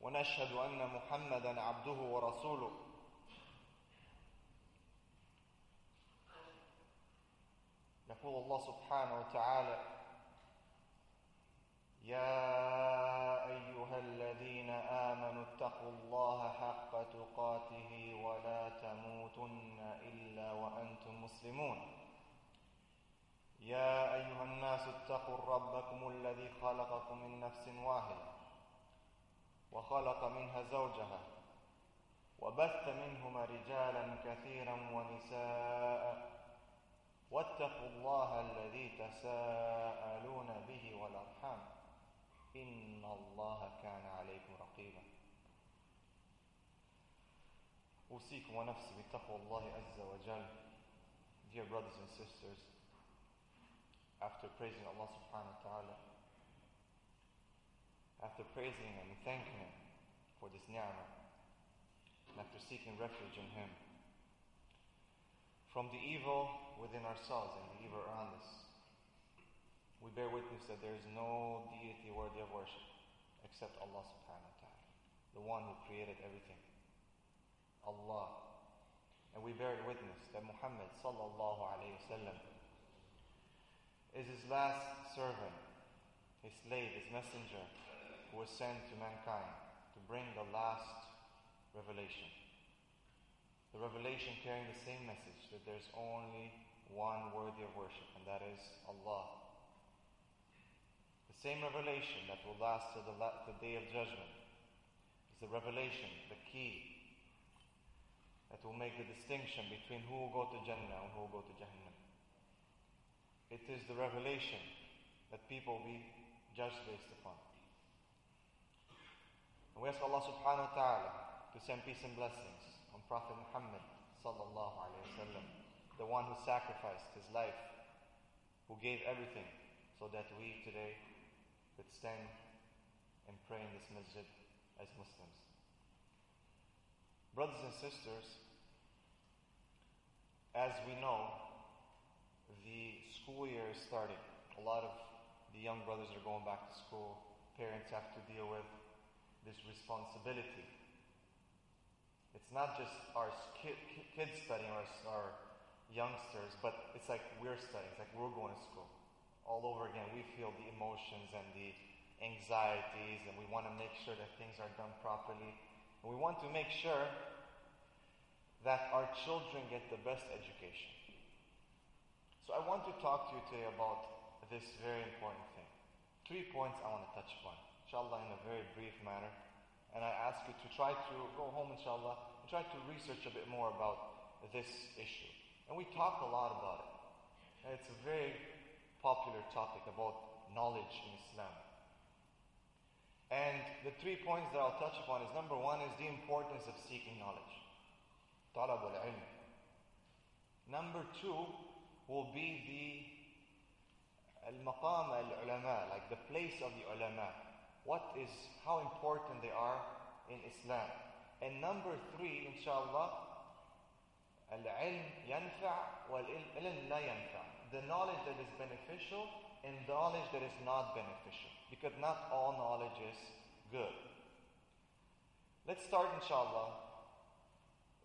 ونشهد أن محمدا عبده ورسوله. يقول الله سبحانه وتعالى يا أيها الذين آمنوا اتقوا الله حق تقاته ولا تموتن إلا وأنتم مسلمون. يا أيها الناس اتقوا ربكم الذي خلقكم من نفس واحدة. وخلق منها زوجها وبث منهما رجالا كثيرا ونساء واتقوا الله الذي تساءلون به والأرحام. إن الله كان عليكم رقيبا. أوصيكم ونفسي بتقوى الله عز وجل. Dear brothers and sisters, after praising Allah subhanahu wa ta'ala, after praising Him and thanking Him for this ni'mah, and after seeking refuge in Him from the evil within ourselves and the evil around us, we bear witness that there is no deity worthy of worship except Allah subhanahu wa ta'ala, the one who created everything. Allah. And we bear witness that Muhammad sallallahu alayhi wasallam is his last servant, his slave, his messenger, who was sent to mankind to bring the last revelation. The revelation carrying the same message that there's only one worthy of worship, and that is Allah. The same revelation that will last till the, la- the day of judgment is the revelation, the key, that will make the distinction between who will go to Jannah and who will go to Jahannam. It is the revelation that people will be judged based upon. And we ask Allah subhanahu wa ta'ala to send peace and blessings on Prophet Muhammad sallallahu alayhi wasallam, the one who sacrificed his life, who gave everything so that we today could stand and pray in this masjid as Muslims. Brothers and sisters, as we know, the school year is starting. A lot of the young brothers are going back to school. Parents have to deal with this responsibility. It's not just our ki- ki- kids studying, our, our youngsters, but it's like we're studying. It's like we're going to school. All over again, we feel the emotions and the anxieties, and we want to make sure that things are done properly. And we want to make sure that our children get the best education. So I want to talk to you today about this very important thing. Three points I want to touch upon, inshallah, in a very brief manner. And I ask you to try to go home, inshallah, and try to research a bit more about this issue. And we talk a lot about it. And it's a very popular topic about knowledge in Islam. And the three points that I'll touch upon is number one is the importance of seeking knowledge. Talab al ilm. Number two will be the al maqam al ulama, like the place of the ulama What is, how important they are in Islam. And number three, inshallah, al-ilm yanfa' wal-ilm la yanfa' the knowledge that is beneficial and knowledge that is not beneficial. Because not all knowledge is good. Let's start, inshallah,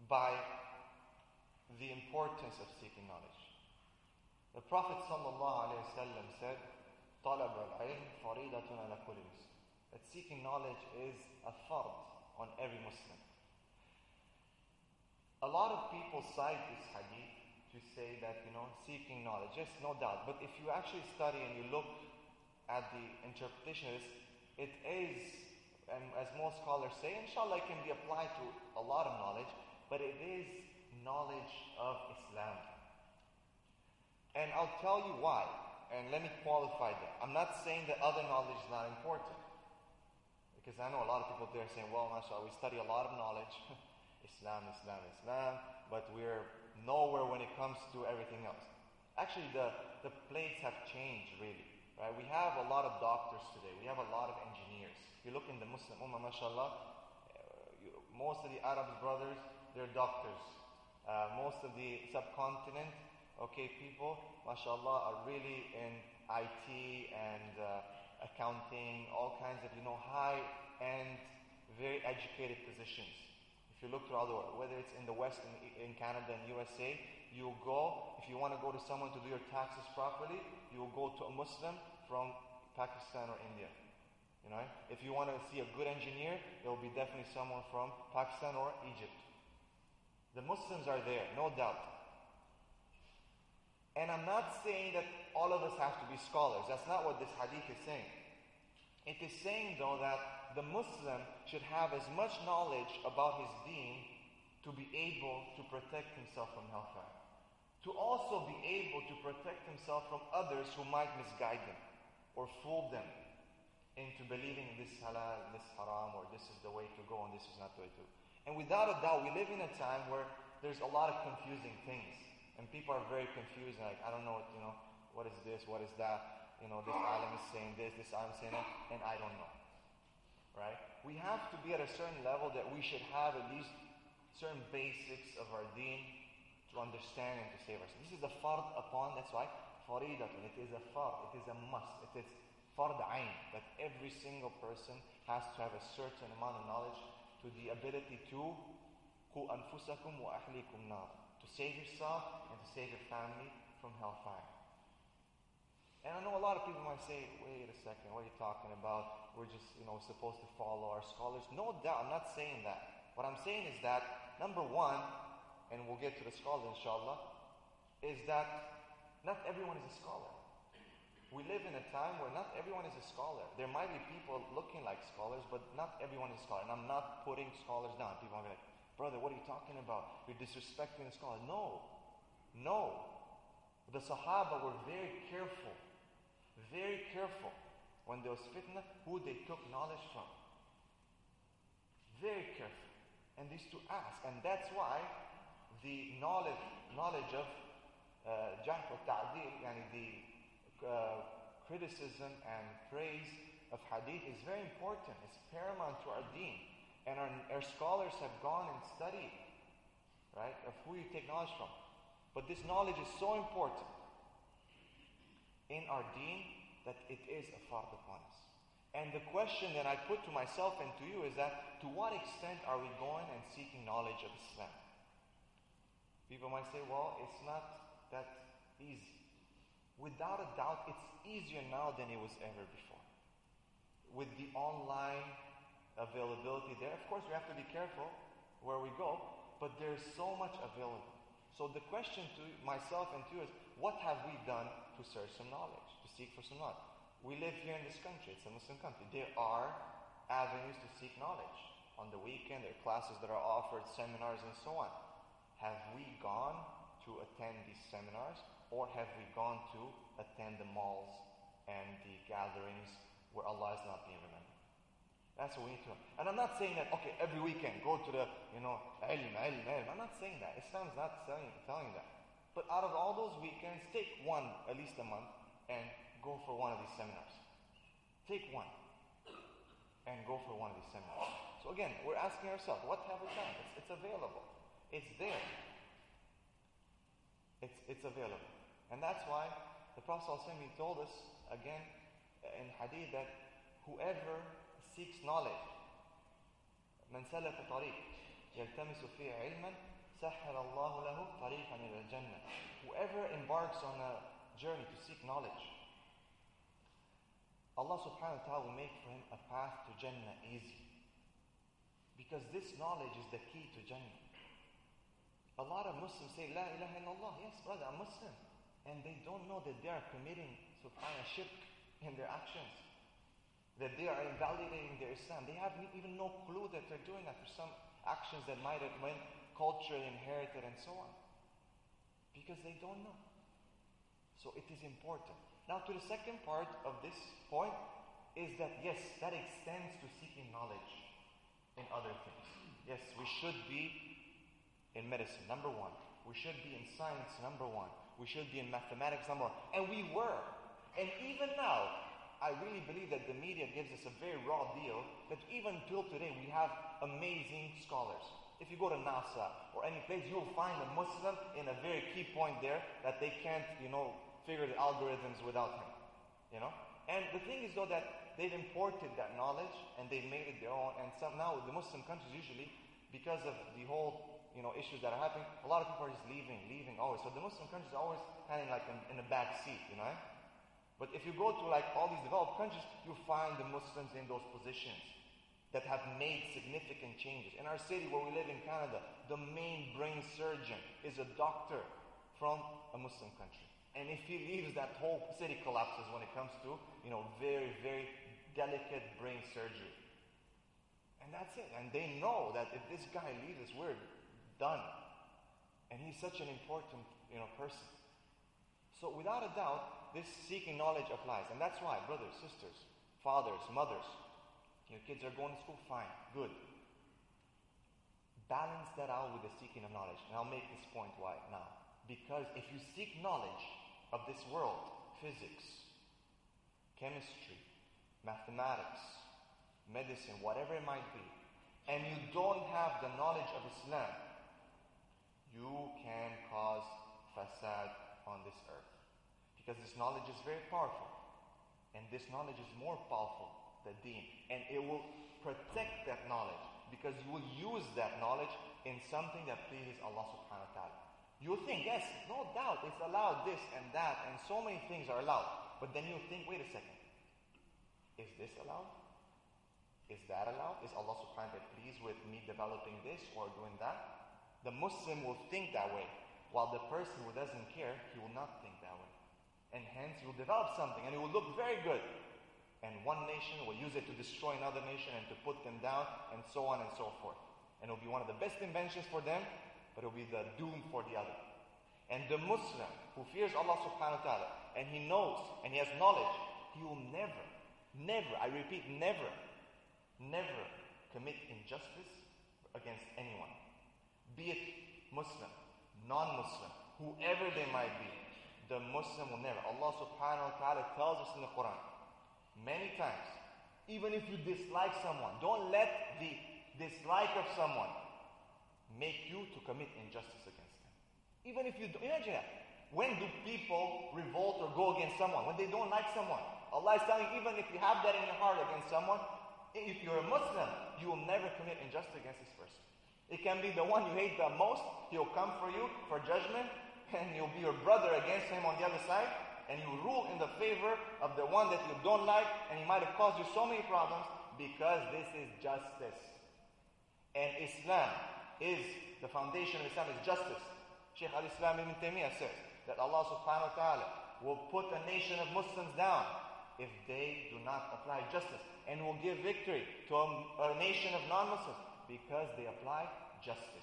by the importance of seeking knowledge. The Prophet ﷺ said, طلب العلم فريضة على كل مسلم. that seeking knowledge is a fard on every Muslim. A lot of people cite this hadith to say that, you know, seeking knowledge. Yes, no doubt. But if you actually study and you look at the interpretations, it is, and as most scholars say, inshallah, it can be applied to a lot of knowledge, but it is knowledge of Islam. And I'll tell you why. And let me qualify that. I'm not saying that other knowledge is not important. Because I know a lot of people there saying, well, mashallah, we study a lot of knowledge. Islam, Islam, Islam, but we're nowhere when it comes to everything else. Actually, the, the plates have changed, really. Right? We have a lot of doctors today. We have a lot of engineers. If you look in the Muslim Ummah, mashallah, uh, most of the Arab brothers, they're doctors. Uh, most of the subcontinent, okay, people, mashallah, are really in IT and uh, accounting, all kinds of, you know, high-end, very educated positions. If you look throughout the world, whether it's in the West, in, in Canada and USA, you go, if you want to go to someone to do your taxes properly, you will go to a Muslim from Pakistan or India. You know, if you want to see a good engineer, it will be definitely someone from Pakistan or Egypt. The Muslims are there, no doubt. And I'm not saying that all of us have to be scholars. That's not what this hadith is saying. It is saying, though, that the Muslim should have as much knowledge about his deen to be able to protect himself from hellfire. To also be able to protect himself from others who might misguide them or fool them into believing this halal, this haram, or this is the way to go and this is not the way to. And without a doubt, we live in a time where there's a lot of confusing things. And people are very confused, like, I don't know, you know, what is this, what is that? You know, this alim is saying this, this alim is saying that, and I don't know. Right? We have to be at a certain level that we should have at least certain basics of our deen to understand and to save ourselves. This is a fard upon, that's why, faridatun. It is a fard, it is a must, it is fard ayn, that every single person has to have a certain amount of knowledge to the ability to to save yourself and to save your family from hellfire. And I know a lot of people might say, wait a second, what are you talking about? We're just, you know, supposed to follow our scholars. No doubt, I'm not saying that. What I'm saying is that, number one, and we'll get to the scholars inshallah, is that not everyone is a scholar. We live in a time where not everyone is a scholar. There might be people looking like scholars, but not everyone is a scholar. And I'm not putting scholars down. People are like, brother, what are you talking about? You're disrespecting the scholar. No. No. The Sahaba were very careful, very careful when there was fitna, who they took knowledge from. Very careful. And used to ask. And that's why the knowledge, knowledge of uh, Jarh yani the uh, criticism and praise of hadith is very important. It's paramount to our deen. And our, our scholars have gone and studied, right, of who you take knowledge from. But this knowledge is so important in our deen that it is a fard upon us. And the question that I put to myself and to you is that to what extent are we going and seeking knowledge of Islam? People might say, well, it's not that easy. Without a doubt, it's easier now than it was ever before. With the online availability there, of course, we have to be careful where we go, but there's so much available. So the question to myself and to you is, what have we done to search some knowledge, to seek for some knowledge? We live here in this country, it's a Muslim country. There are avenues to seek knowledge. On the weekend, there are classes that are offered, seminars, and so on. Have we gone to attend these seminars, or have we gone to attend the malls and the gatherings where Allah is not being remembered? That's what we need to. And I'm not saying that, okay, every weekend go to the, you know, ilm, ilm, ilm. I'm not saying that. Islam's not telling, telling that. But out of all those weekends, take one at least a month and go for one of these seminars. Take one and go for one of these seminars. So again, we're asking ourselves, what have we done? It's, it's available. It's there. It's, it's available. And that's why the Prophet ﷺ, told us again in hadith that whoever seeks knowledge, من سلك طريق يلتمس فيه علما سهل الله له طريقا إلى الجنة. Whoever embarks on a journey to seek knowledge, Allah subhanahu wa ta'ala will make for him a path to Jannah easy. Because this knowledge is the key to Jannah. A lot of Muslims say, La ilaha illallah. Yes, brother, I'm Muslim. And they don't know that they are committing subhanah shirk in their actions. That they are invalidating their Islam. They have even no clue that they're doing that for some actions that might have been culturally inherited and so on. Because they don't know. So it is important. Now, to the second part of this point is that yes, that extends to seeking knowledge in other things. Yes, we should be in medicine, number one. We should be in science, number one. We should be in mathematics, number one. And we were. And even now, I really believe that the media gives us a very raw deal that even till today we have amazing scholars. If you go to NASA or any place, you'll find a Muslim in a very key point there that they can't, you know, figure the algorithms without him. You know? And the thing is though that they've imported that knowledge and they've made it their own. And some now the Muslim countries usually, because of the whole you know issues that are happening, a lot of people are just leaving, leaving always. So the Muslim countries are always kind of like in, in a back seat, you know. Eh? But if you go to like all these developed countries, you find the Muslims in those positions that have made significant changes. In our city where we live in Canada, the main brain surgeon is a doctor from a Muslim country. And if he leaves, that whole city collapses when it comes to, you know, very, very delicate brain surgery. And that's it. And they know that if this guy leaves we're done. And he's such an important, you know, person. So without a doubt, this seeking knowledge applies. And that's why, brothers, sisters, fathers, mothers, your kids are going to school, fine, good. Balance that out with the seeking of knowledge. And I'll make this point why now. Because if you seek knowledge, of this world physics, chemistry, mathematics, medicine, whatever it might be and you don't have the knowledge of Islam, you can cause fasad on this earth. Because this knowledge is very powerful. And this knowledge is more powerful than deen. And it will protect that knowledge because you will use that knowledge in something that pleases Allah subhanahu wa ta'ala. You think, yes, no doubt, it's allowed this and that, and so many things are allowed. But then you think, wait a second, is this allowed? Is that allowed? Is Allah subhanahu wa ta'ala pleased with me developing this or doing that? The Muslim will think that way, while the person who doesn't care, he will not think. And hence, you'll develop something, and it will look very good. And one nation will use it to destroy another nation and to put them down, and so on and so forth. And it will be one of the best inventions for them, but it will be the doom for the other. And the Muslim who fears Allah subhanahu wa ta'ala and he knows and he has knowledge, he will never, never, I repeat, never, never commit injustice against anyone. Be it Muslim, non Muslim, whoever they might be, the Muslim will never. Allah subhanahu wa ta'ala tells us in the Quran many times, even if you dislike someone, don't let the dislike of someone make you to commit injustice against them. Even if you do, imagine that. When do people revolt or go against someone? When they don't like someone. Allah is telling you, even if you have that in your heart against someone, if you're a Muslim, you will never commit injustice against this person. It can be the one you hate the most, he'll come for you for judgment, and you'll be your brother against him on the other side, and you rule in the favor of the one that you don't like, and he might have caused you so many problems because this is justice. And Islam is the foundation of Islam is justice. Shaykh al-Islam ibn Taymiyyah says that Allah subhanahu wa ta'ala will put a nation of Muslims down if they do not apply justice and will give victory to a, a nation of non-Muslims because they apply justice.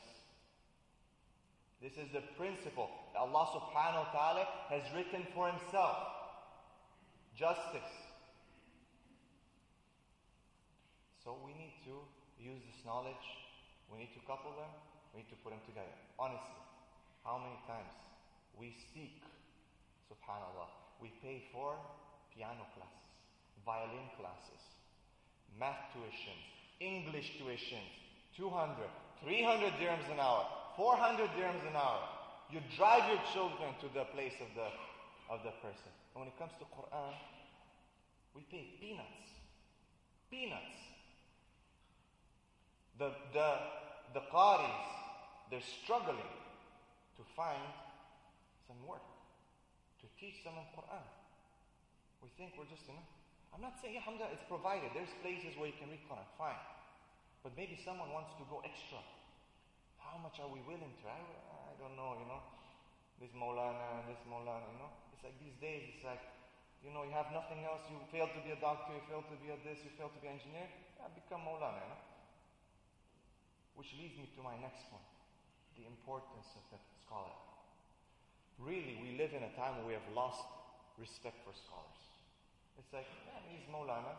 This is the principle that Allah subhanahu wa ta'ala has written for himself. Justice. So we need to use this knowledge we need to couple them, we need to put them together. Honestly, how many times we seek, subhanAllah, we pay for piano classes, violin classes, math tuitions, English tuitions, 200, 300 dirhams an hour, 400 dirhams an hour. You drive your children to the place of the, of the person. And when it comes to Quran, we pay peanuts. Peanuts. The, the, the qaris, they're struggling to find some work, to teach in Quran. We think we're just, know, I'm not saying, alhamdulillah, it's provided. There's places where you can read Quran, fine. But maybe someone wants to go extra. How much are we willing to? I, I don't know, you know. This Maulana, this Maulana, you know. It's like these days, it's like, you know, you have nothing else. You fail to be a doctor, you fail to be a this, you fail to be an engineer. Yeah, become Maulana, you know. Which leads me to my next point the importance of the scholar. Really, we live in a time where we have lost respect for scholars. It's like, yeah, he's Maulana.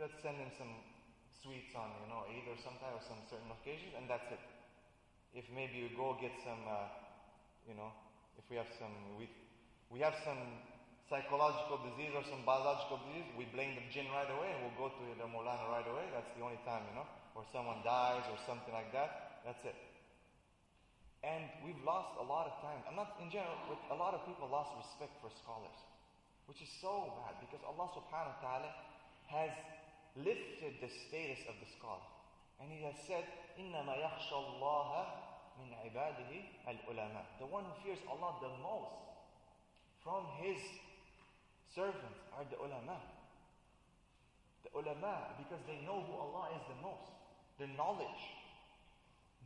Let's send him some sweets on, you know, Eid or sometime or some certain occasions, and that's it. If maybe you go get some, uh, you know, if we have some, we, we have some psychological disease or some biological disease, we blame the jinn right away and we'll go to the Maulana right away. That's the only time, you know, or someone dies or something like that. That's it. And we've lost a lot of time. I'm not in general, but a lot of people lost respect for scholars, which is so bad because Allah subhanahu wa ta'ala has lifted the status of the scholar. And He has said, إِنَّمَا يَخْشَى اللَّهَ مِنْ عِبَادِهِ الْعُلَمَاء The one who fears Allah the most from His servants are the ulama. The ulama, because they know who Allah is the most. Their knowledge.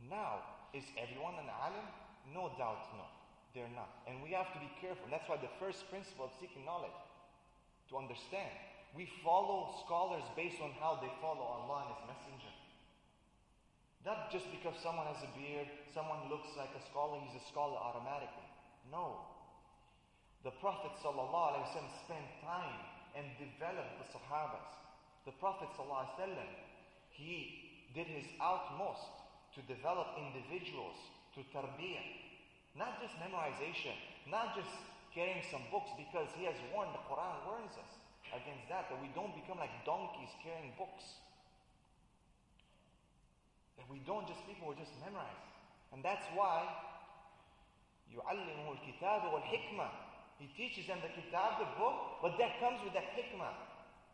Now, is everyone an alim? No doubt, no. They're not. And we have to be careful. That's why the first principle of seeking knowledge, to understand, we follow scholars based on how they follow Allah and His Messenger. Not just because someone has a beard, someone looks like a scholar, he's a scholar automatically. No. The Prophet ﷺ spent time and developed the Sahabas. The Prophet ﷺ, he did his utmost to develop individuals to tarbiyah. Not just memorization, not just carrying some books because he has warned, the Quran warns us against that, that we don't become like donkeys carrying books. That we don't just, people will just memorize. And that's why يُعَلِّمُهُ الْكِتَابِ وَالْحِكْمَةِ He teaches them the kitab, the book, but that comes with that hikmah.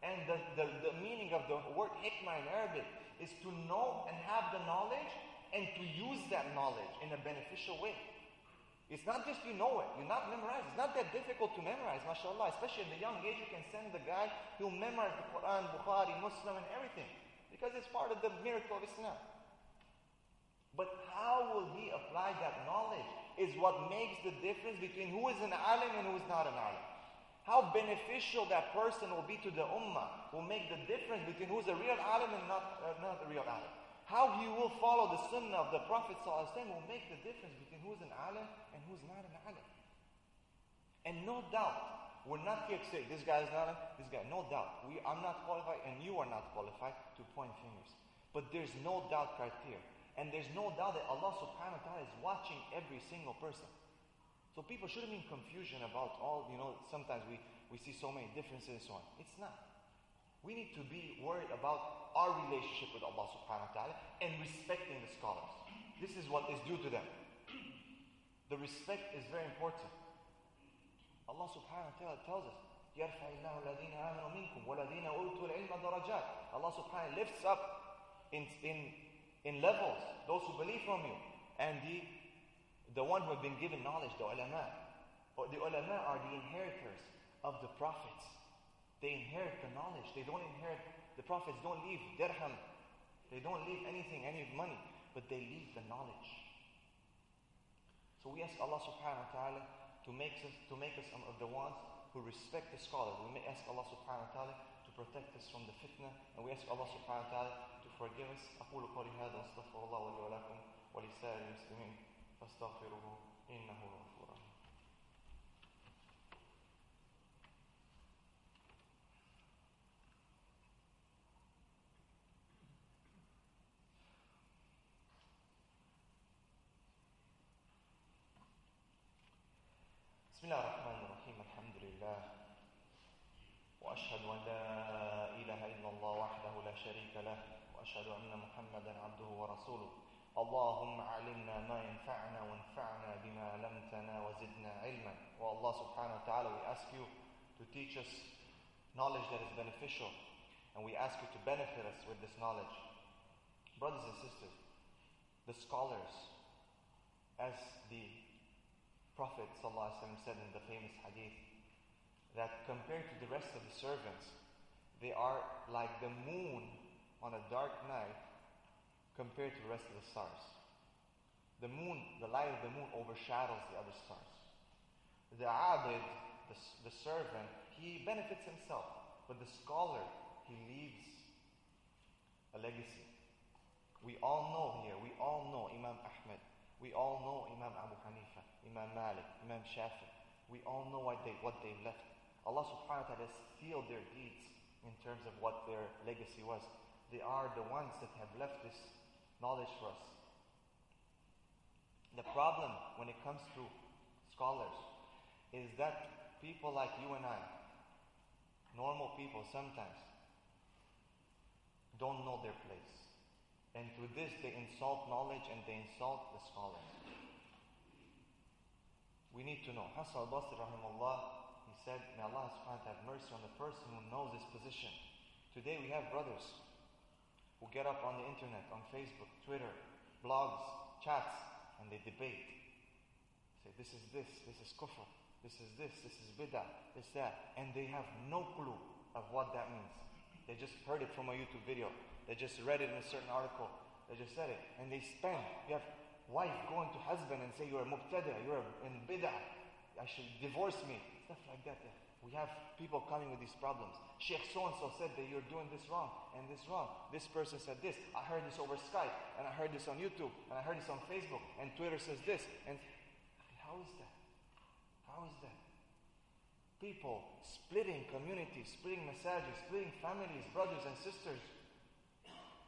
And the, the, the meaning of the word hikmah in Arabic is to know and have the knowledge and to use that knowledge in a beneficial way. It's not just you know it, you're not memorized. It's not that difficult to memorize, mashallah. Especially at the young age, you can send the guy who'll memorize the Quran, Bukhari, Muslim, and everything. Because it's part of the miracle of Islam. But how will he apply that knowledge is what makes the difference between who is an alim and who is not an alim. How beneficial that person will be to the ummah will make the difference between who's a real alim and not, uh, not a real alim. How you will follow the sunnah of the Prophet will make the difference between who's an alim and who's not an alim. And no doubt, we're not here to say this guy is not, this guy. No doubt, we, I'm not qualified and you are not qualified to point fingers. But there's no doubt criteria. And there's no doubt that Allah subhanahu wa ta'ala is watching every single person. So people shouldn't be in confusion about all, you know, sometimes we, we see so many differences and so on. It's not. We need to be worried about our relationship with Allah subhanahu wa ta'ala and respecting the scholars. This is what is due to them. The respect is very important. Allah subhanahu wa ta'ala tells us, يَرْفَعِ اللَّهُ الَّذِينَ آمَنُوا مِنْكُمْ وَالَّذِينَ أُوتُوا الْعِلْمَ دَرَجَاتٍ Allah subhanahu wa ta'ala lifts up in, in, in levels those who believe from you and the, the one who have been given knowledge, the ulama. Or the ulama are the inheritors of the prophets. They inherit the knowledge. They don't inherit, the prophets don't leave dirham. They don't leave anything, any money, but they leave the knowledge. So we ask Allah subhanahu wa ta'ala to make us, to make us of the ones who respect the scholars. We may ask Allah subhanahu wa ta'ala to protect us from the fitna, and we ask Allah subhanahu wa ta'ala to forgive us. أقول قولي هذا واستغفر الله لي ولكم ولسائر المسلمين فاستغفروه إنه غفور واشهد ان لا اله الا الله وحده لا شريك له واشهد ان محمدا عبده ورسوله اللهم علمنا ما ينفعنا وانفعنا بما علمتنا وزدنا علما Oh Allah subhanahu wa ta'ala we ask you to teach us knowledge that is beneficial and we ask you to benefit us with this knowledge brothers and sisters the scholars as the Prophet ﷺ said in the famous hadith that compared to the rest of the servants, They are like the moon on a dark night compared to the rest of the stars. The moon, the light of the moon overshadows the other stars. The abid, the, the servant, he benefits himself, but the scholar, he leaves a legacy. We all know here, we all know Imam Ahmed, we all know Imam Abu Hanifa, Imam Malik, Imam Shafi. We all know what they what they left. Allah subhanahu wa ta'ala sealed their deeds in terms of what their legacy was. They are the ones that have left this knowledge for us. The problem when it comes to scholars is that people like you and I, normal people sometimes, don't know their place. And through this they insult knowledge and they insult the scholars. We need to know. Hassan al-Basri rahimahullah, he said, may Allah subhanahu wa ta'ala have mercy on the person who knows his position. Today we have brothers who get up on the internet, on Facebook, Twitter, blogs, chats, and they debate. Say, this is this, this is kufr, this is this, this is bid'ah, this, that. And they have no clue of what that means. They just heard it from a YouTube video. They just read it in a certain article. They just said it. And they spend, you have wife going to husband and say, You're a mubtada, you're in bid'ah, I should divorce me. Stuff like that. We have people coming with these problems. Sheikh so and so said that you're doing this wrong and this wrong. This person said this. I heard this over Skype and I heard this on YouTube and I heard this on Facebook and Twitter says this. And how is that? How is that? People splitting communities, splitting messages, splitting families, brothers and sisters.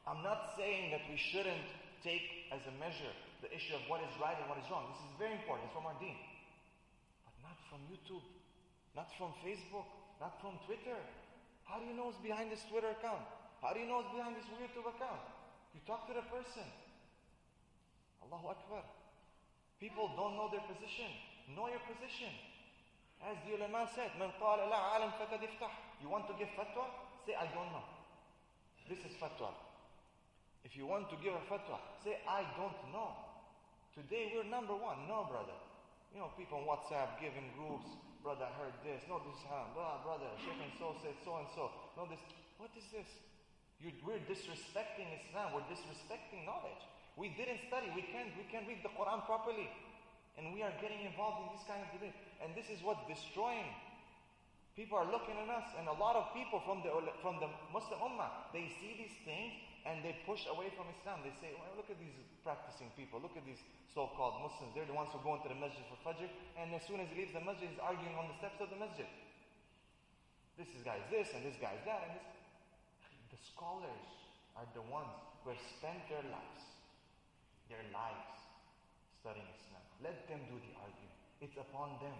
I'm not saying that we shouldn't take as a measure the issue of what is right and what is wrong. This is very important. It's from our deen. But not from YouTube, not from Facebook, not from Twitter. How do you know what's behind this Twitter account? How do you know what's behind this YouTube account? You talk to the person. Allahu Akbar. People don't know their position. Know your position. As the ulama said, من قال لا عالم فقد افتح. You want to give fatwa? Say, I don't know. This is fatwa. If you want to give a fatwa, say, I don't know. Today we're number one. No, brother. You know, people on WhatsApp giving groups, brother, I heard this. No, this how. Blah, brother, Sheikh and so said so and so. No, this. What is this? You, we're disrespecting Islam. We're disrespecting knowledge. We didn't study. We can't, we can't read the Quran properly. And we are getting involved in this kind of debate. And this is what's destroying. People are looking at us, and a lot of people from the, from the Muslim Ummah, they see these things and they push away from Islam. They say, well, look at these practicing people. Look at these so-called Muslims. They're the ones who go into the masjid for Fajr. And as soon as he leaves the masjid, he's arguing on the steps of the masjid. This is guy's this and this guy's that. And this. The scholars are the ones who have spent their lives, their lives, studying Islam. Let them do the arguing. It's upon them.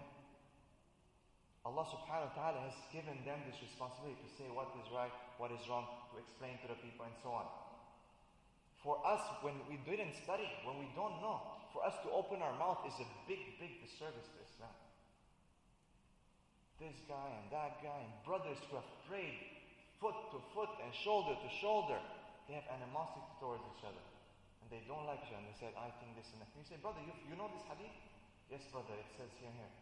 Allah subhanahu wa ta'ala has given them this responsibility to say what is right, what is wrong, to explain to the people, and so on. For us, when we didn't study, when we don't know, for us to open our mouth is a big, big disservice to Islam. This guy and that guy, and brothers who have prayed foot to foot and shoulder to shoulder, they have animosity towards each other. And they don't like each other. And they said, I think this and that. And you say, brother, you, you know this hadith? Yes, brother, it says here and here.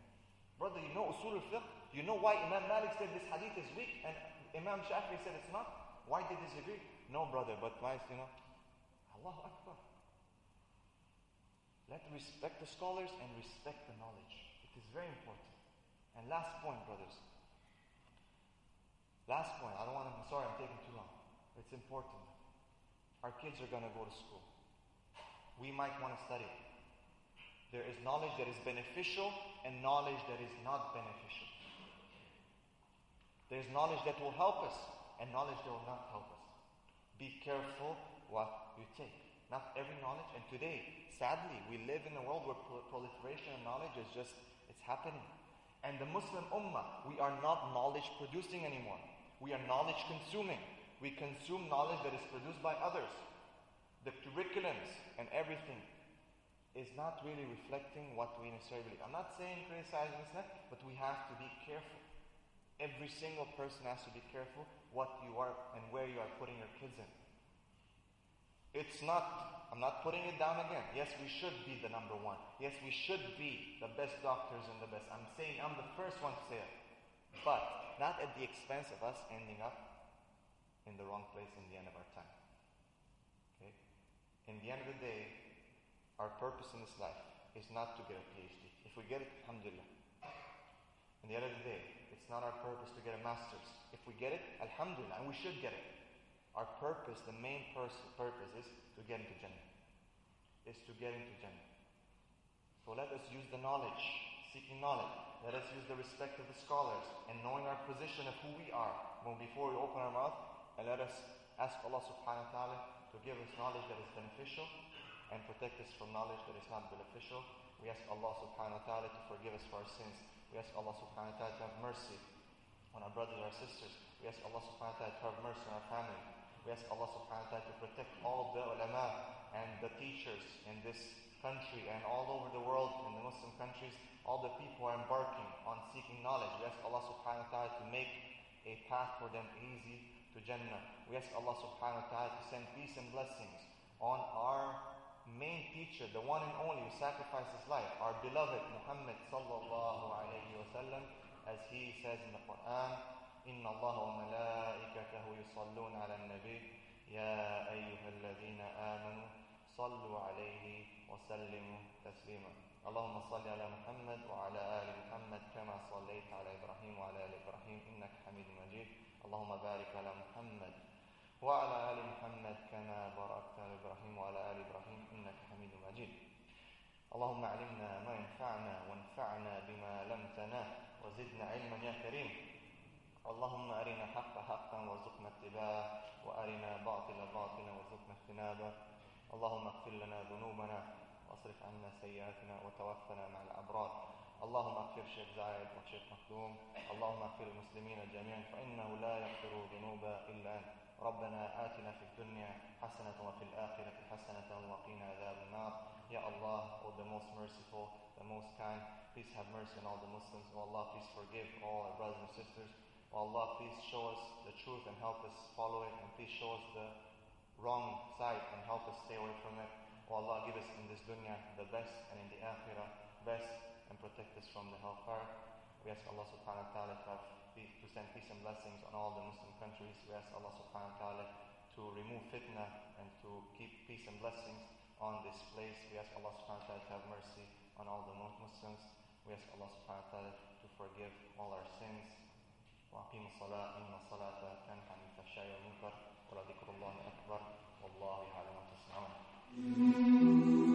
Brother, you know usul al-fiqh? You know why Imam Malik said this hadith is weak and Imam Shafi said it's not? Why they disagree? No, brother, but why, you know? Allahu Akbar. Let respect the scholars and respect the knowledge. It is very important. And last point, brothers. Last point. I don't want to, I'm sorry, I'm taking too long. It's important. Our kids are going to go to school. We might want to study. There is knowledge that is beneficial and knowledge that is not beneficial. There's knowledge that will help us and knowledge that will not help us. Be careful what you take. Not every knowledge. And today, sadly, we live in a world where proliferation of knowledge is just, it's happening. And the Muslim Ummah, we are not knowledge producing anymore. We are knowledge consuming. We consume knowledge that is produced by others. The curriculums and everything is not really reflecting what we necessarily believe. I'm not saying criticizing Islam, but we have to be careful. Every single person has to be careful what you are and where you are putting your kids in. It's not, I'm not putting it down again. Yes, we should be the number one. Yes, we should be the best doctors and the best. I'm saying I'm the first one to say it. But not at the expense of us ending up in the wrong place in the end of our time. Okay? In the end of the day, our purpose in this life is not to get a PhD. If we get it, alhamdulillah. In the end of the day, it's not our purpose to get a master's. If we get it, alhamdulillah, and we should get it. Our purpose, the main pers- purpose is to get into Jannah. Is to get into Jannah. So let us use the knowledge, seeking knowledge. Let us use the respect of the scholars and knowing our position of who we are when before we open our mouth. And let us ask Allah subhanahu wa ta'ala to give us knowledge that is beneficial and protect us from knowledge that is not beneficial. We ask Allah subhanahu wa ta'ala to forgive us for our sins. We ask Allah subhanahu wa ta'ala to have mercy on our brothers and our sisters. We ask Allah subhanahu wa ta'ala to have mercy on our family. We ask Allah subhanahu wa ta'ala to protect all the ulama and the teachers in this country and all over the world in the Muslim countries, all the people are embarking on seeking knowledge. We ask Allah subhanahu wa ta'ala to make a path for them easy to Jannah. We ask Allah subhanahu wa ta'ala to send peace and blessings on our main teacher, the one and only who sacrificed his life, our beloved Muhammad sallallahu alayhi wa sallam, as he says in the Quran, إن الله وملائكته يصلون على النبي يا أيها الذين آمنوا صلوا عليه وسلموا تسليما اللهم صل على محمد وعلى آل محمد كما صليت على إبراهيم وعلى آل إبراهيم إنك حميد مجيد اللهم بارك على محمد وعلى آل محمد كما باركت على إبراهيم وعلى آل إبراهيم إنك حميد مجيد. اللهم علمنا ما ينفعنا وانفعنا بما لم تناه وزدنا علما يا كريم. اللهم أرنا حق حقا وارزقنا اتباعه وأرنا باطل باطلا وارزقنا اجتنابه. اللهم اغفر لنا ذنوبنا واصرف عنا سيئاتنا وتوفنا مع الأبرار. اللهم اغفر شيخ زايد وشيخ مخدوم. اللهم اغفر المسلمين جميعا فإنه لا يغفر الذنوب إلا أنت. ربنا آتنا في الدنيا حسنة وفي الآخرة حسنة وقنا عذاب النار يا الله oh the most merciful the most kind please have mercy on all the Muslims oh Allah please forgive all our brothers and sisters oh Allah please show us the truth and help us follow it and please show us the wrong side and help us stay away from it oh Allah give us in this dunya the best and in the akhirah best and protect us from the hellfire we ask Allah subhanahu wa ta'ala to have peace, to send peace and blessings on all the Muslim countries. We ask Allah subhanahu wa ta'ala to remove fitna and to keep peace and blessings on this place. We ask Allah subhanahu wa ta'ala to have mercy on all the Muslims. We ask Allah subhanahu wa ta'ala to forgive all our sins. وأقيم الصلاة إن الصلاة تنهى عن الفحشاء والمنكر ولذكر الله أكبر والله يعلم ما تصنعون